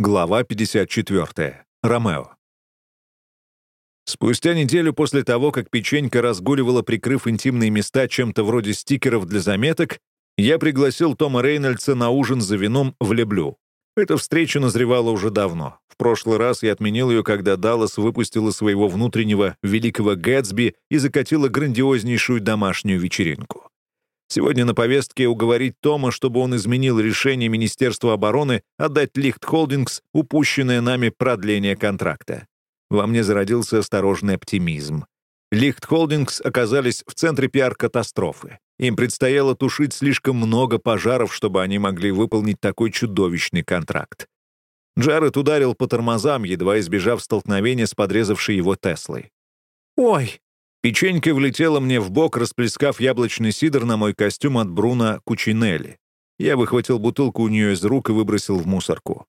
Глава 54. Ромео. Спустя неделю после того, как печенька разгуливала, прикрыв интимные места чем-то вроде стикеров для заметок, я пригласил Тома Рейнольдса на ужин за вином в Леблю. Эта встреча назревала уже давно. В прошлый раз я отменил ее, когда Даллас выпустила своего внутреннего великого Гэтсби и закатила грандиознейшую домашнюю вечеринку. Сегодня на повестке уговорить Тома, чтобы он изменил решение Министерства обороны отдать Лихт Холдингс упущенное нами продление контракта. Во мне зародился осторожный оптимизм. Лихт Холдингс оказались в центре пиар-катастрофы. Им предстояло тушить слишком много пожаров, чтобы они могли выполнить такой чудовищный контракт. Джаред ударил по тормозам, едва избежав столкновения с подрезавшей его Теслой. «Ой!» Печенька влетела мне в бок, расплескав яблочный сидр на мой костюм от Бруно Кучинелли. Я выхватил бутылку у нее из рук и выбросил в мусорку.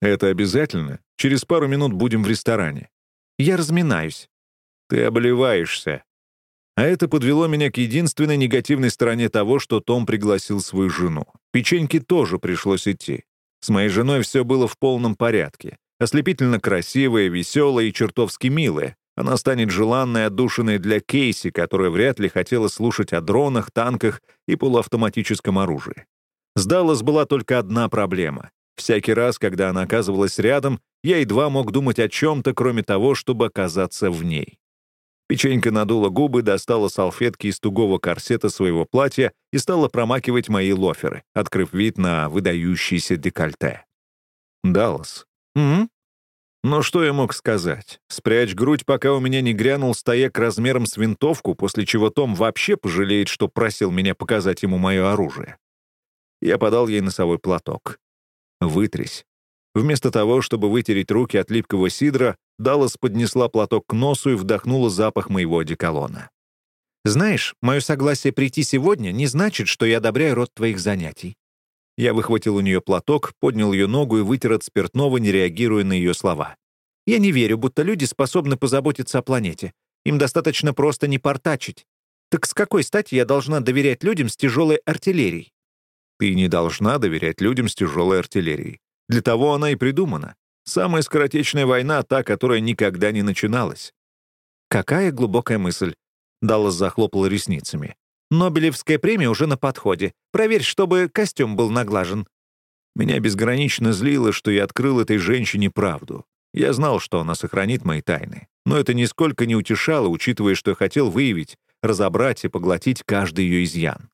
«Это обязательно? Через пару минут будем в ресторане». «Я разминаюсь». «Ты обливаешься». А это подвело меня к единственной негативной стороне того, что Том пригласил свою жену. Печеньке тоже пришлось идти. С моей женой все было в полном порядке. Ослепительно красивая, веселая и чертовски милая. Она станет желанной отдушиной для Кейси, которая вряд ли хотела слушать о дронах, танках и полуавтоматическом оружии. С Даллас была только одна проблема. Всякий раз, когда она оказывалась рядом, я едва мог думать о чем-то, кроме того, чтобы оказаться в ней. Печенька надула губы, достала салфетки из тугого корсета своего платья и стала промакивать мои лоферы, открыв вид на выдающийся декольте. «Даллас». «Угу», но что я мог сказать? Спрячь грудь, пока у меня не грянул стояк размером с винтовку, после чего Том вообще пожалеет, что просил меня показать ему мое оружие. Я подал ей носовой платок. «Вытрись». Вместо того, чтобы вытереть руки от липкого сидра, Даллас поднесла платок к носу и вдохнула запах моего одеколона. «Знаешь, мое согласие прийти сегодня не значит, что я одобряю род твоих занятий. Я выхватил у нее платок, поднял ее ногу и вытер от спиртного, не реагируя на ее слова. «Я не верю, будто люди способны позаботиться о планете. Им достаточно просто не портачить. Так с какой стати я должна доверять людям с тяжелой артиллерией?» «Ты не должна доверять людям с тяжелой артиллерией. Для того она и придумана. Самая скоротечная война — та, которая никогда не начиналась». «Какая глубокая мысль!» Даллас захлопал ресницами. Нобелевская премия уже на подходе. Проверь, чтобы костюм был наглажен». Меня безгранично злило, что я открыл этой женщине правду. Я знал, что она сохранит мои тайны. Но это нисколько не утешало, учитывая, что я хотел выявить, разобрать и поглотить каждый ее изъян.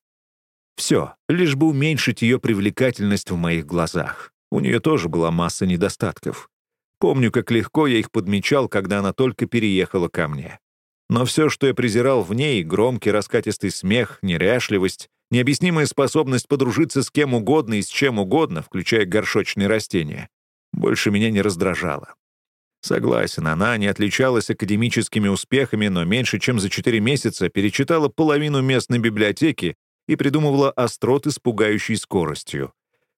Все, лишь бы уменьшить ее привлекательность в моих глазах. У нее тоже была масса недостатков. Помню, как легко я их подмечал, когда она только переехала ко мне. Но все, что я презирал в ней, громкий раскатистый смех, неряшливость, необъяснимая способность подружиться с кем угодно и с чем угодно, включая горшочные растения, больше меня не раздражало. Согласен, она не отличалась академическими успехами, но меньше чем за четыре месяца перечитала половину местной библиотеки и придумывала остроты с пугающей скоростью.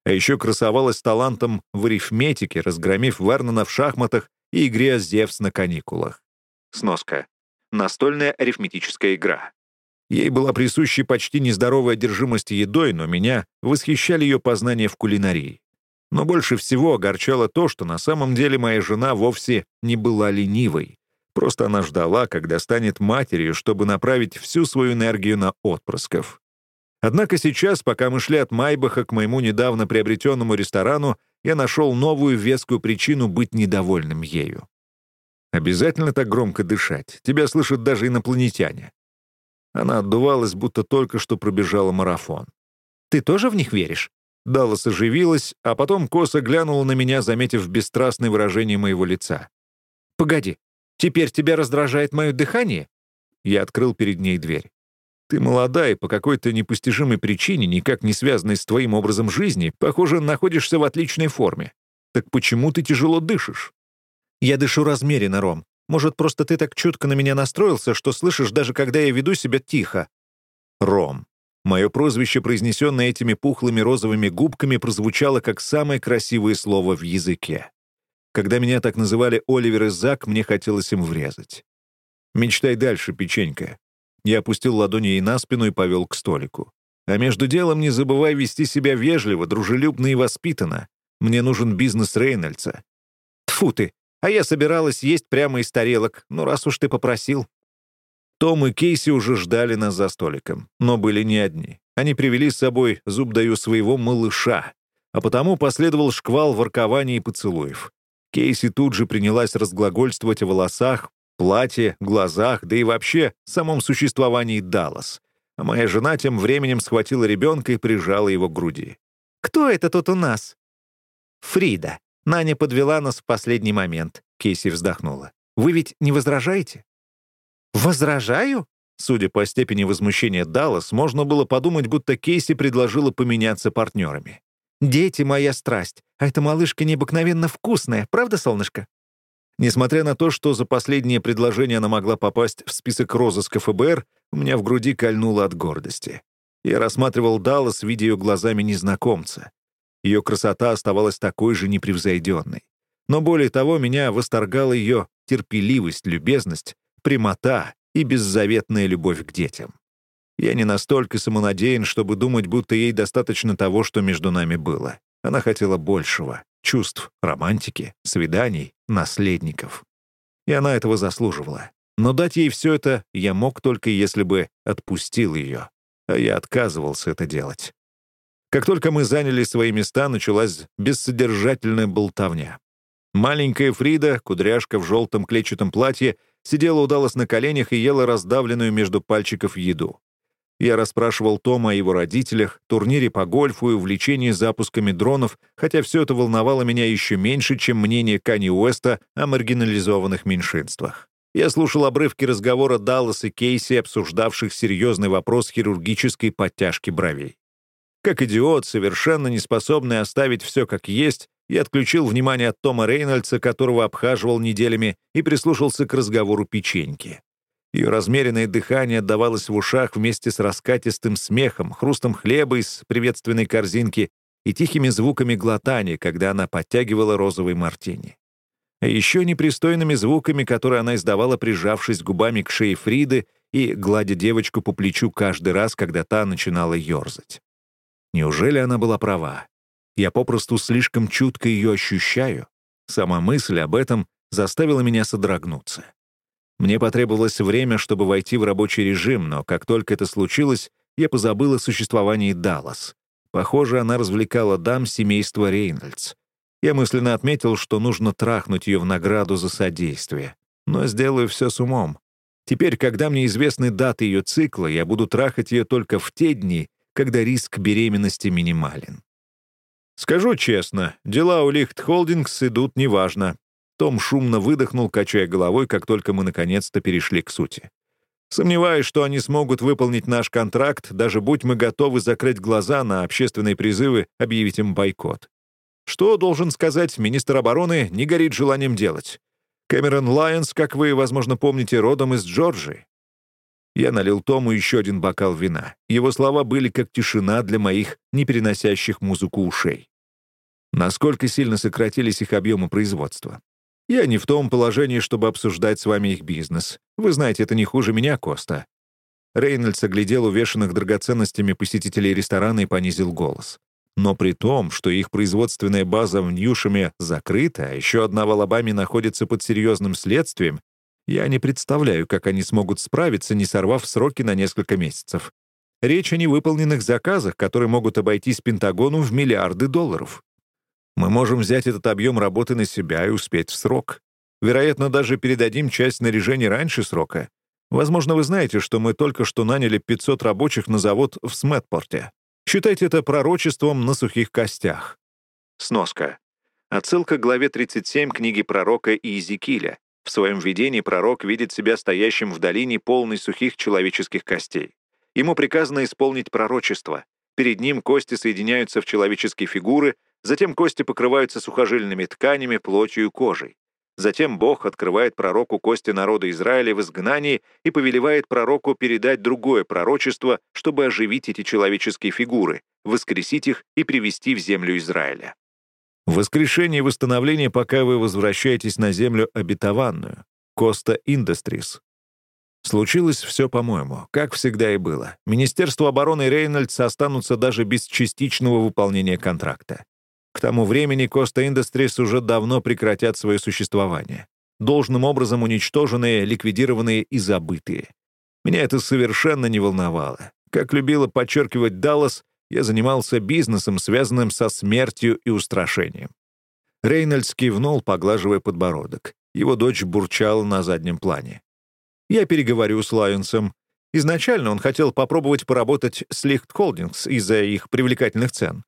А еще красовалась талантом в арифметике, разгромив Вернона в шахматах и игре «Зевс на каникулах». Сноска. Настольная арифметическая игра. Ей была присуща почти нездоровая одержимость едой, но меня восхищали ее познания в кулинарии. Но больше всего огорчало то, что на самом деле моя жена вовсе не была ленивой. Просто она ждала, когда станет матерью, чтобы направить всю свою энергию на отпрысков. Однако сейчас, пока мы шли от Майбаха к моему недавно приобретенному ресторану, я нашел новую вескую причину быть недовольным ею. Обязательно так громко дышать. Тебя слышат даже инопланетяне. Она отдувалась, будто только что пробежала марафон. «Ты тоже в них веришь?» Даллас оживилась, а потом косо глянула на меня, заметив бесстрастное выражение моего лица. «Погоди, теперь тебя раздражает мое дыхание?» Я открыл перед ней дверь. «Ты молода и по какой-то непостижимой причине, никак не связанной с твоим образом жизни, похоже, находишься в отличной форме. Так почему ты тяжело дышишь?» Я дышу размеренно, Ром. Может, просто ты так чутко на меня настроился, что слышишь, даже когда я веду себя тихо?» «Ром». Мое прозвище, произнесенное этими пухлыми розовыми губками, прозвучало как самое красивое слово в языке. Когда меня так называли Оливер и Зак, мне хотелось им врезать. «Мечтай дальше, печенька». Я опустил ладони ей на спину и повел к столику. «А между делом не забывай вести себя вежливо, дружелюбно и воспитанно. Мне нужен бизнес Рейнольдса». Тфу ты, а я собиралась есть прямо из тарелок. Ну, раз уж ты попросил. Том и Кейси уже ждали нас за столиком, но были не одни. Они привели с собой, зуб даю, своего малыша, а потому последовал шквал воркований и поцелуев. Кейси тут же принялась разглагольствовать о волосах, платье, глазах, да и вообще самом существовании Даллас. А моя жена тем временем схватила ребенка и прижала его к груди. «Кто это тут у нас?» «Фрида. Наня подвела нас в последний момент», — Кейси вздохнула. «Вы ведь не возражаете?» «Возражаю?» Судя по степени возмущения Даллас, можно было подумать, будто Кейси предложила поменяться партнерами. «Дети — моя страсть, а эта малышка необыкновенно вкусная, правда, солнышко?» Несмотря на то, что за последнее предложение она могла попасть в список розыска ФБР, у меня в груди кольнуло от гордости. Я рассматривал Даллас, видя ее глазами незнакомца. Ее красота оставалась такой же непревзойденной. Но более того, меня восторгала ее терпеливость, любезность, прямота и беззаветная любовь к детям. Я не настолько самонадеян, чтобы думать, будто ей достаточно того, что между нами было. Она хотела большего — чувств, романтики, свиданий, наследников. И она этого заслуживала. Но дать ей все это я мог только если бы отпустил ее. А я отказывался это делать. Как только мы заняли свои места, началась бессодержательная болтовня. Маленькая Фрида, кудряшка в желтом клетчатом платье, сидела удалась на коленях и ела раздавленную между пальчиков еду. Я расспрашивал Тома о его родителях, турнире по гольфу и увлечении запусками дронов, хотя все это волновало меня еще меньше, чем мнение Кани Уэста о маргинализованных меньшинствах. Я слушал обрывки разговора Даллас и Кейси, обсуждавших серьезный вопрос хирургической подтяжки бровей. Как идиот, совершенно не способный оставить все как есть, я отключил внимание от Тома Рейнольдса, которого обхаживал неделями, и прислушался к разговору печеньки. Ее размеренное дыхание отдавалось в ушах вместе с раскатистым смехом, хрустом хлеба из приветственной корзинки и тихими звуками глотания, когда она подтягивала розовый мартини. А еще непристойными звуками, которые она издавала, прижавшись губами к шее Фриды и гладя девочку по плечу каждый раз, когда та начинала ерзать. Неужели она была права? Я попросту слишком чутко ее ощущаю. Сама мысль об этом заставила меня содрогнуться. Мне потребовалось время, чтобы войти в рабочий режим, но как только это случилось, я позабыл о существовании Даллас. Похоже, она развлекала дам семейства Рейнольдс. Я мысленно отметил, что нужно трахнуть ее в награду за содействие. Но сделаю все с умом. Теперь, когда мне известны даты ее цикла, я буду трахать ее только в те дни, когда риск беременности минимален. Скажу честно, дела у Лихт Холдингс идут неважно. Том шумно выдохнул, качая головой, как только мы наконец-то перешли к сути. Сомневаюсь, что они смогут выполнить наш контракт, даже будь мы готовы закрыть глаза на общественные призывы, объявить им бойкот. Что, должен сказать, министр обороны не горит желанием делать. Кэмерон Лайонс, как вы, возможно, помните, родом из Джорджии. Я налил Тому еще один бокал вина. Его слова были как тишина для моих, не переносящих музыку ушей. Насколько сильно сократились их объемы производства? Я не в том положении, чтобы обсуждать с вами их бизнес. Вы знаете, это не хуже меня, Коста. Рейнольдс оглядел увешанных драгоценностями посетителей ресторана и понизил голос. Но при том, что их производственная база в Ньюшеме закрыта, а еще одна в Алабаме находится под серьезным следствием, я не представляю, как они смогут справиться, не сорвав сроки на несколько месяцев. Речь о невыполненных заказах, которые могут обойтись Пентагону в миллиарды долларов. Мы можем взять этот объем работы на себя и успеть в срок. Вероятно, даже передадим часть снаряжения раньше срока. Возможно, вы знаете, что мы только что наняли 500 рабочих на завод в Сметпорте. Считайте это пророчеством на сухих костях. Сноска. Отсылка к главе 37 книги пророка Иезекииля. В своем видении пророк видит себя стоящим в долине, полной сухих человеческих костей. Ему приказано исполнить пророчество. Перед ним кости соединяются в человеческие фигуры, затем кости покрываются сухожильными тканями, плотью и кожей. Затем Бог открывает пророку кости народа Израиля в изгнании и повелевает пророку передать другое пророчество, чтобы оживить эти человеческие фигуры, воскресить их и привести в землю Израиля. Воскрешение и восстановление, пока вы возвращаетесь на землю обетованную. Коста Industries. Случилось все, по-моему, как всегда и было. Министерство обороны Рейнольдс останутся даже без частичного выполнения контракта. К тому времени Costa Industries уже давно прекратят свое существование. Должным образом уничтоженные, ликвидированные и забытые. Меня это совершенно не волновало. Как любила подчеркивать Даллас, я занимался бизнесом, связанным со смертью и устрашением. Рейнольдс кивнул, поглаживая подбородок. Его дочь бурчала на заднем плане. «Я переговорю с Лайонсом. Изначально он хотел попробовать поработать с Лихт Холдингс из-за их привлекательных цен.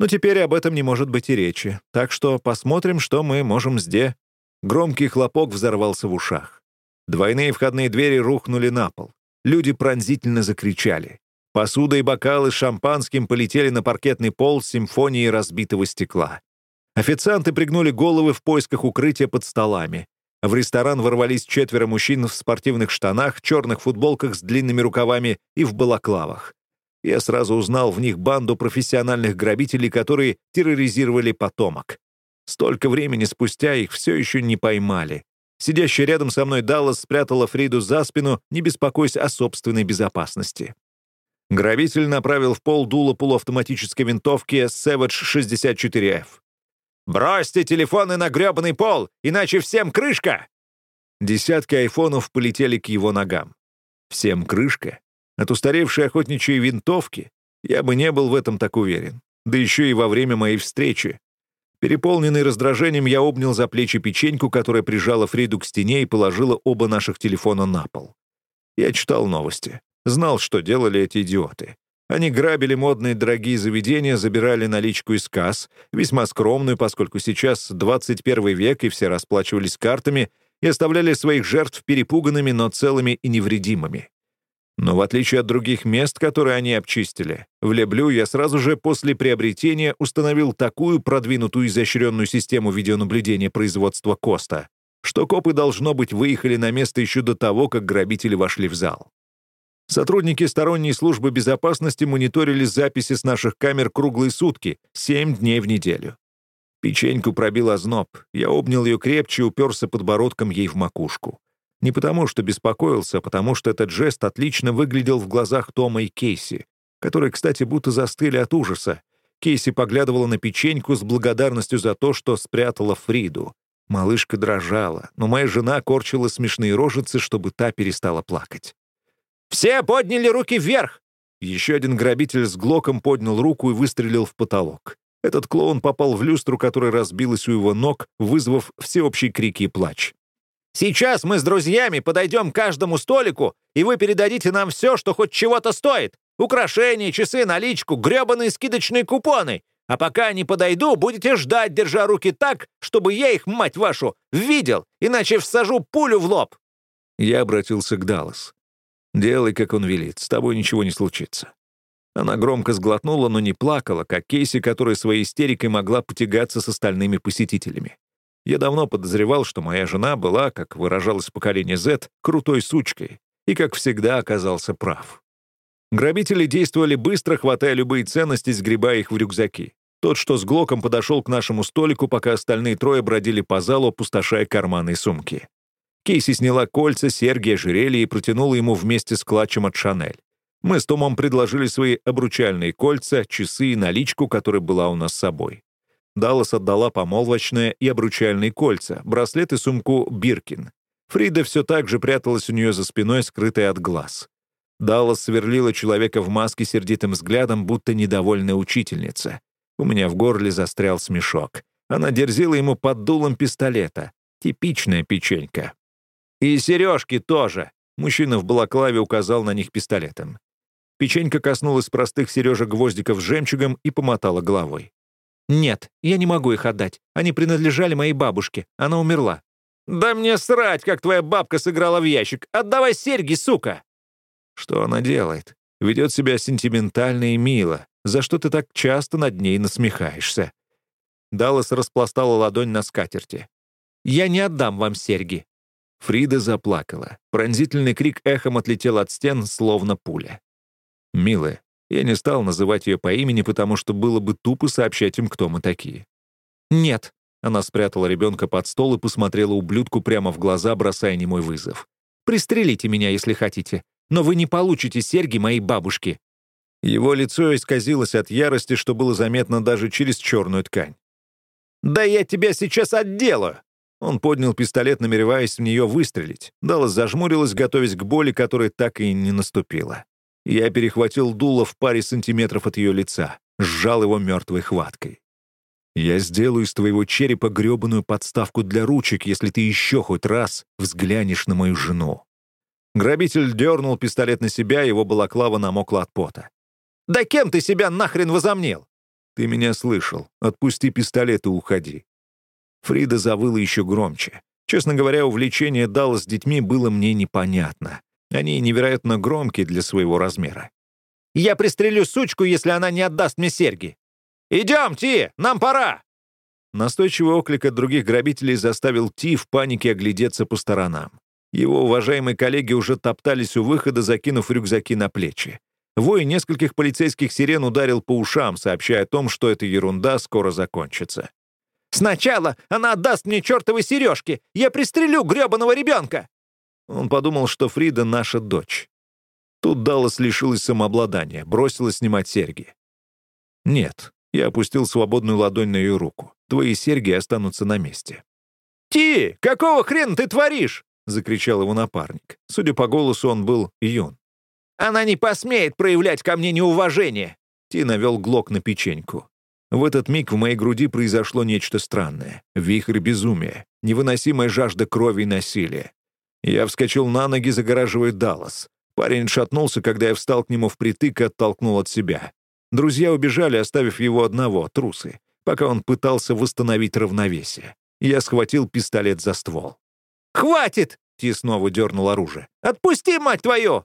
Но теперь об этом не может быть и речи. Так что посмотрим, что мы можем сделать». Громкий хлопок взорвался в ушах. Двойные входные двери рухнули на пол. Люди пронзительно закричали. Посуда и бокалы с шампанским полетели на паркетный пол с симфонией разбитого стекла. Официанты пригнули головы в поисках укрытия под столами. В ресторан ворвались четверо мужчин в спортивных штанах, черных футболках с длинными рукавами и в балаклавах. Я сразу узнал в них банду профессиональных грабителей, которые терроризировали потомок. Столько времени спустя их все еще не поймали. Сидящая рядом со мной Даллас спрятала Фриду за спину, не беспокойся о собственной безопасности. Грабитель направил в пол дуло полуавтоматической винтовки Savage 64F. «Бросьте телефоны на грёбаный пол, иначе всем крышка!» Десятки айфонов полетели к его ногам. Всем крышка? От устаревшей охотничьей винтовки? Я бы не был в этом так уверен. Да еще и во время моей встречи. Переполненный раздражением, я обнял за плечи печеньку, которая прижала Фриду к стене и положила оба наших телефона на пол. Я читал новости. Знал, что делали эти идиоты. Они грабили модные дорогие заведения, забирали наличку из касс, весьма скромную, поскольку сейчас 21 век и все расплачивались картами, и оставляли своих жертв перепуганными, но целыми и невредимыми. Но в отличие от других мест, которые они обчистили, в Леблю я сразу же после приобретения установил такую продвинутую изощренную систему видеонаблюдения производства Коста, что копы, должно быть, выехали на место еще до того, как грабители вошли в зал. Сотрудники сторонней службы безопасности мониторили записи с наших камер круглые сутки, семь дней в неделю. Печеньку пробил озноб. Я обнял ее крепче и уперся подбородком ей в макушку. Не потому, что беспокоился, а потому что этот жест отлично выглядел в глазах Тома и Кейси, которые, кстати, будто застыли от ужаса. Кейси поглядывала на печеньку с благодарностью за то, что спрятала Фриду. Малышка дрожала, но моя жена корчила смешные рожицы, чтобы та перестала плакать. «Все подняли руки вверх!» Еще один грабитель с глоком поднял руку и выстрелил в потолок. Этот клоун попал в люстру, которая разбилась у его ног, вызвав всеобщий крики и плач. «Сейчас мы с друзьями подойдем к каждому столику, и вы передадите нам все, что хоть чего-то стоит. Украшения, часы, наличку, гребаные скидочные купоны. А пока не подойду, будете ждать, держа руки так, чтобы я их, мать вашу, видел, иначе всажу пулю в лоб». Я обратился к Даллас. «Делай, как он велит, с тобой ничего не случится». Она громко сглотнула, но не плакала, как Кейси, которая своей истерикой могла потягаться с остальными посетителями. Я давно подозревал, что моя жена была, как выражалось поколение Z, крутой сучкой, и, как всегда, оказался прав. Грабители действовали быстро, хватая любые ценности, сгребая их в рюкзаки. Тот, что с Глоком, подошел к нашему столику, пока остальные трое бродили по залу, опустошая карманы и сумки. Кейси сняла кольца, серьги, ожерелье и протянула ему вместе с клатчем от Шанель. Мы с Томом предложили свои обручальные кольца, часы и наличку, которая была у нас с собой. Даллас отдала помолвочное и обручальные кольца, браслет и сумку Биркин. Фрида все так же пряталась у нее за спиной, скрытая от глаз. Даллас сверлила человека в маске сердитым взглядом, будто недовольная учительница. У меня в горле застрял смешок. Она дерзила ему под дулом пистолета. Типичная печенька. «И сережки тоже!» Мужчина в балаклаве указал на них пистолетом. Печенька коснулась простых сережек-гвоздиков с жемчугом и помотала головой. «Нет, я не могу их отдать. Они принадлежали моей бабушке. Она умерла». «Да мне срать, как твоя бабка сыграла в ящик. Отдавай серьги, сука!» Что она делает? Ведет себя сентиментально и мило. За что ты так часто над ней насмехаешься? Даллас распластала ладонь на скатерти. «Я не отдам вам серьги. Фрида заплакала. Пронзительный крик эхом отлетел от стен, словно пуля. «Милая, я не стал называть ее по имени, потому что было бы тупо сообщать им, кто мы такие». «Нет», — она спрятала ребенка под стол и посмотрела ублюдку прямо в глаза, бросая немой вызов. «Пристрелите меня, если хотите, но вы не получите серьги моей бабушки». Его лицо исказилось от ярости, что было заметно даже через черную ткань. «Да я тебя сейчас отделаю!» Он поднял пистолет, намереваясь в нее выстрелить. Даллас зажмурилась, готовясь к боли, которая так и не наступила. Я перехватил дуло в паре сантиметров от ее лица, сжал его мертвой хваткой. «Я сделаю из твоего черепа гребаную подставку для ручек, если ты еще хоть раз взглянешь на мою жену». Грабитель дернул пистолет на себя, его балаклава намокла от пота. «Да кем ты себя нахрен возомнил?» «Ты меня слышал. Отпусти пистолет и уходи». Фрида завыла еще громче. Честно говоря, увлечение Далла с детьми было мне непонятно. Они невероятно громкие для своего размера. «Я пристрелю сучку, если она не отдаст мне серьги!» «Идем, Ти, нам пора!» Настойчивый оклик от других грабителей заставил Ти в панике оглядеться по сторонам. Его уважаемые коллеги уже топтались у выхода, закинув рюкзаки на плечи. Вой нескольких полицейских сирен ударил по ушам, сообщая о том, что эта ерунда скоро закончится. «Сначала она отдаст мне чертовы сережки! Я пристрелю гребаного ребенка!» Он подумал, что Фрида — наша дочь. Тут Даллас лишилась самообладания, бросилась снимать серьги. «Нет», — я опустил свободную ладонь на ее руку. «Твои серьги останутся на месте». «Ти, какого хрена ты творишь?» — закричал его напарник. Судя по голосу, он был юн. «Она не посмеет проявлять ко мне неуважение!» Ти навел глок на печеньку. В этот миг в моей груди произошло нечто странное. Вихрь безумия, невыносимая жажда крови и насилия. Я вскочил на ноги, загораживая Даллас. Парень шатнулся, когда я встал к нему впритык и оттолкнул от себя. Друзья убежали, оставив его одного, трусы, пока он пытался восстановить равновесие. Я схватил пистолет за ствол. «Хватит!» — Ти снова дернул оружие. «Отпусти, мать твою!»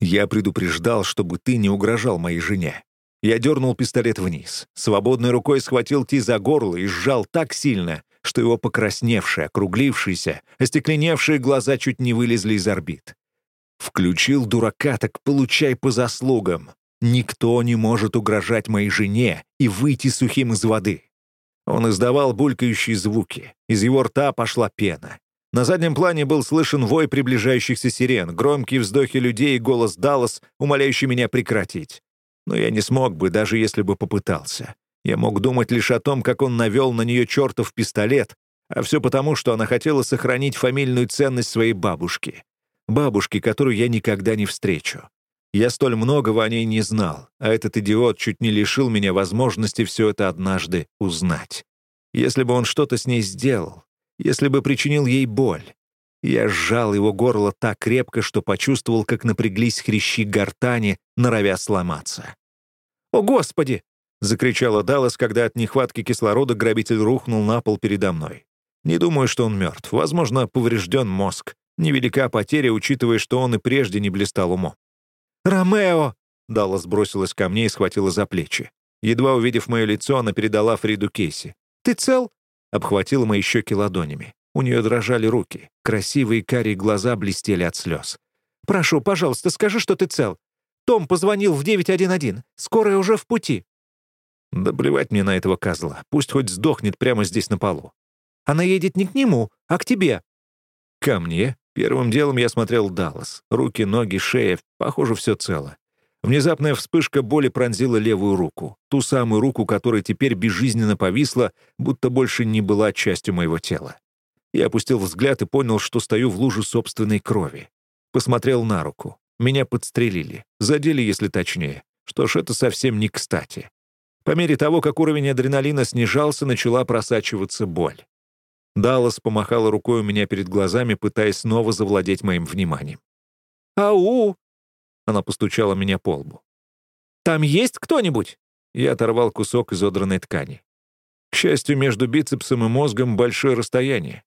Я предупреждал, чтобы ты не угрожал моей жене. Я дернул пистолет вниз. Свободной рукой схватил Ти за горло и сжал так сильно, что его покрасневшие, округлившиеся, остекленевшие глаза чуть не вылезли из орбит. Включил дурака, так получай по заслугам. Никто не может угрожать моей жене и выйти сухим из воды. Он издавал булькающие звуки. Из его рта пошла пена. На заднем плане был слышен вой приближающихся сирен, громкие вздохи людей и голос Даллас, умоляющий меня прекратить. Но я не смог бы, даже если бы попытался. Я мог думать лишь о том, как он навел на нее чертов пистолет, а все потому, что она хотела сохранить фамильную ценность своей бабушки. Бабушки, которую я никогда не встречу. Я столь многого о ней не знал, а этот идиот чуть не лишил меня возможности все это однажды узнать. Если бы он что-то с ней сделал, если бы причинил ей боль. Я сжал его горло так крепко, что почувствовал, как напряглись хрящи гортани, норовя сломаться. «О, Господи!» — закричала Даллас, когда от нехватки кислорода грабитель рухнул на пол передо мной. Не думаю, что он мертв. Возможно, поврежден мозг. Невелика потеря, учитывая, что он и прежде не блистал умом. «Ромео!» — Даллас бросилась ко мне и схватила за плечи. Едва увидев мое лицо, она передала Фриду Кейси. «Ты цел?» — обхватила мои щеки ладонями. У нее дрожали руки. Красивые карие глаза блестели от слез. «Прошу, пожалуйста, скажи, что ты цел. Том позвонил в 911. Скорая уже в пути». Да плевать мне на этого козла. Пусть хоть сдохнет прямо здесь на полу. Она едет не к нему, а к тебе. Ко мне? Первым делом я смотрел Даллас. Руки, ноги, шея. Похоже, все цело. Внезапная вспышка боли пронзила левую руку. Ту самую руку, которая теперь безжизненно повисла, будто больше не была частью моего тела. Я опустил взгляд и понял, что стою в луже собственной крови. Посмотрел на руку. Меня подстрелили. Задели, если точнее. Что ж, это совсем не кстати. По мере того, как уровень адреналина снижался, начала просачиваться боль. Даллас помахала рукой у меня перед глазами, пытаясь снова завладеть моим вниманием. «Ау!» Она постучала меня по лбу. «Там есть кто-нибудь?» Я оторвал кусок изодранной ткани. К счастью, между бицепсом и мозгом большое расстояние.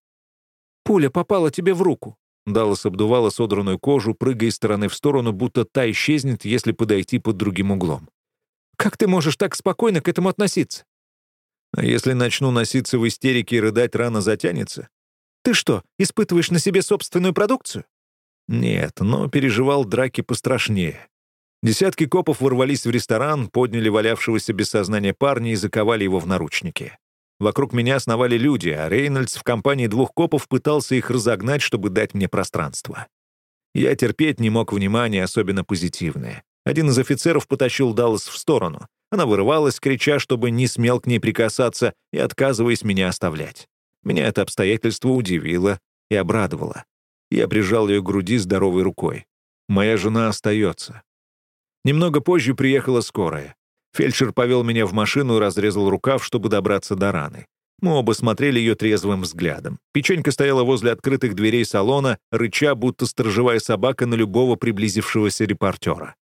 Пуля попала тебе в руку». Даллас обдувала содранную кожу, прыгая из стороны в сторону, будто та исчезнет, если подойти под другим углом. «Как ты можешь так спокойно к этому относиться?» «А если начну носиться в истерике и рыдать, рано затянется?» «Ты что, испытываешь на себе собственную продукцию?» «Нет, но переживал драки пострашнее. Десятки копов ворвались в ресторан, подняли валявшегося без сознания парня и заковали его в наручники. Вокруг меня сновали люди, а Рейнольдс в компании двух копов пытался их разогнать, чтобы дать мне пространство. Я терпеть не мог внимания, особенно позитивное. Один из офицеров потащил Даллас в сторону. Она вырывалась, крича, чтобы не смел к ней прикасаться и отказываясь меня оставлять. Меня это обстоятельство удивило и обрадовало. Я прижал ее к груди здоровой рукой. Моя жена остается. Немного позже приехала скорая. Фельдшер повел меня в машину и разрезал рукав, чтобы добраться до раны. Мы оба смотрели ее трезвым взглядом. Печенька стояла возле открытых дверей салона, рыча, будто сторожевая собака на любого приблизившегося репортера.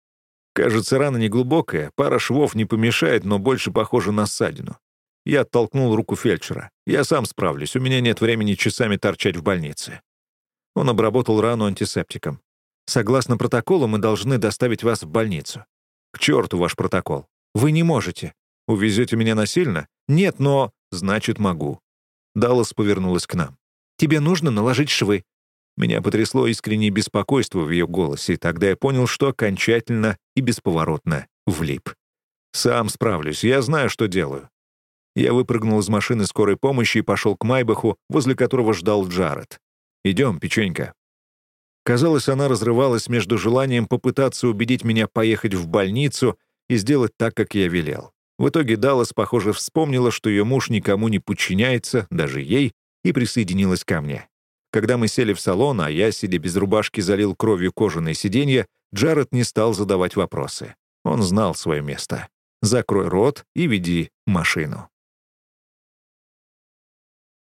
Кажется, рана неглубокая, пара швов не помешает, но больше похожа на ссадину. Я оттолкнул руку фельдшера. «Я сам справлюсь, у меня нет времени часами торчать в больнице». Он обработал рану антисептиком. «Согласно протоколу, мы должны доставить вас в больницу». «К черту ваш протокол! Вы не можете. Увезете меня насильно? Нет, но...» «Значит, могу». Даллас повернулась к нам. «Тебе нужно наложить швы. Меня потрясло искреннее беспокойство в ее голосе, и тогда я понял, что окончательно и бесповоротно влип. «Сам справлюсь, я знаю, что делаю». Я выпрыгнул из машины скорой помощи и пошел к Майбаху, возле которого ждал Джаред. «Идем, печенька». Казалось, она разрывалась между желанием попытаться убедить меня поехать в больницу и сделать так, как я велел. В итоге Даллас, похоже, вспомнила, что ее муж никому не подчиняется, даже ей, и присоединилась ко мне. Когда мы сели в салон, а я, сидя без рубашки, залил кровью кожаное сиденье, Джаред не стал задавать вопросы. Он знал свое место. «Закрой рот и веди машину».